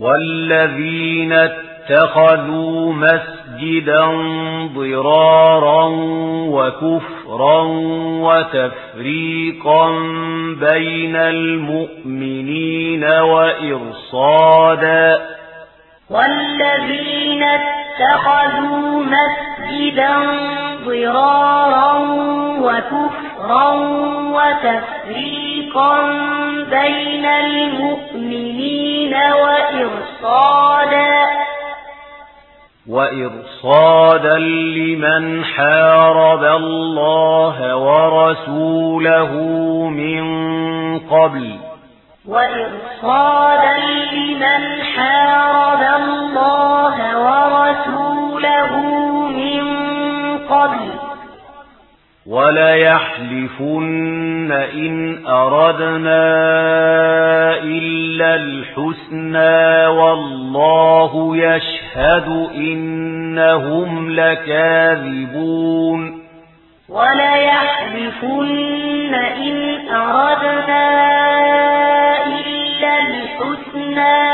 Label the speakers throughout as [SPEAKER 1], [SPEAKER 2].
[SPEAKER 1] والذين اتخذوا مسجدا ضرارا وكفرا وتفريقا بين المؤمنين وإرصادا
[SPEAKER 2] والذين اتخذوا اتخذوا مسجدا ضرارا وكفرا وتفريقا بين المؤمنين وإرصادا
[SPEAKER 1] وإرصادا لمن حارب الله ورسوله من قبل.
[SPEAKER 2] وإرصادا لمن حارب الله
[SPEAKER 1] وَلَيَحْلِفُنَّ إِنْ أَرَدْنَا إِلَّا الْحُسْنَى وَاللَّهُ يَشْهَدُ إِنَّهُمْ لَكَاذِبُونَ
[SPEAKER 2] وَلَيَحْلِفُنَّ إِنْ أَرَدْنَا إِلَّا الْحُسْنَى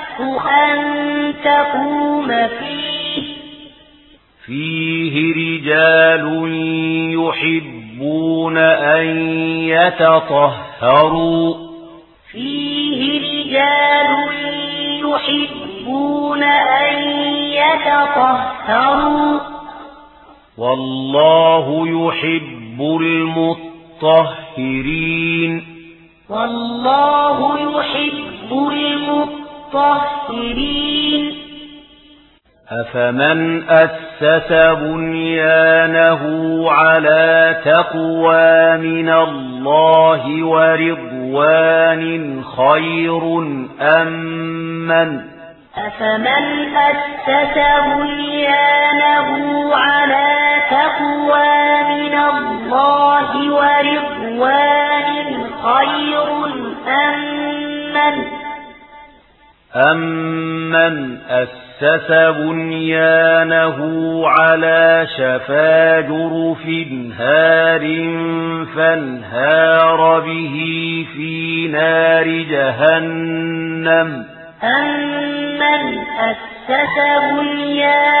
[SPEAKER 2] الحق أن تقوم فيه
[SPEAKER 1] فيه رجال يحبون أن يتطهروا.
[SPEAKER 2] فيه رجال يحبون أن يتطهروا.
[SPEAKER 1] والله يحب المطهرين.
[SPEAKER 2] والله يحب المطهرين.
[SPEAKER 1] للمطهرين أفمن أسس بنيانه على تقوى من الله ورضوان خير أم من؟
[SPEAKER 2] أفمن أسس بنيانه على تقوى من الله ورضوان خير أم من؟
[SPEAKER 1] أَمَّنْ أَسَّسَ بُنْيَانَهُ عَلَى شَفَا جُرُفٍ هَارٍ فَانْهَارَ بِهِ فِي نَارِ جَهَنَّمَ
[SPEAKER 2] أَمَّنْ أَسَّسَ بُنْيَانَهُ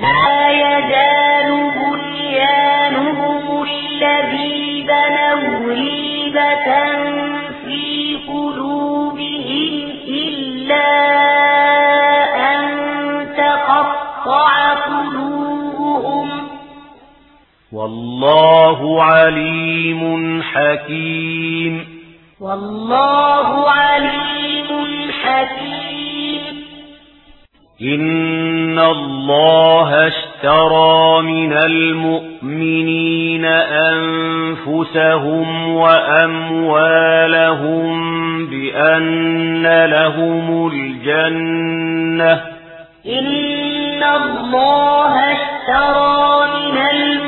[SPEAKER 2] لا يزال الذي في قلوبهم إلا أن تقطع قلوبهم.
[SPEAKER 1] والله عليم حكيم.
[SPEAKER 2] والله عليم حكيم.
[SPEAKER 1] إن ان الله اشترى من المؤمنين انفسهم واموالهم بان لهم الجنه
[SPEAKER 2] ان الله اشترى من المؤمنين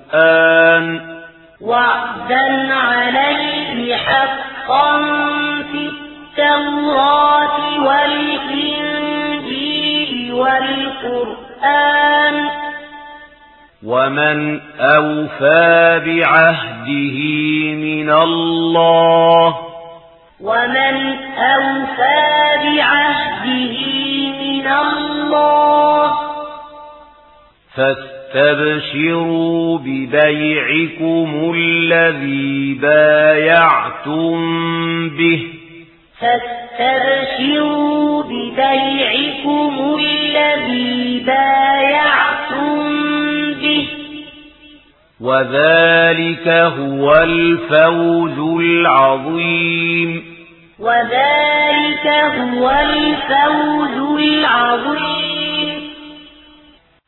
[SPEAKER 1] الآن
[SPEAKER 2] وعدا عليه حقا في التوراة والإنجيل والقرآن.
[SPEAKER 1] ومن أوفى بعهده من الله.
[SPEAKER 2] ومن أوفى بعهده من الله.
[SPEAKER 1] فاستقوا فاستبشروا ببيعكم الذي بايعتم به
[SPEAKER 2] فاستبشروا ببيعكم الذي بايعتم به
[SPEAKER 1] وذلك هو الفوز العظيم
[SPEAKER 2] وذلك هو الفوز العظيم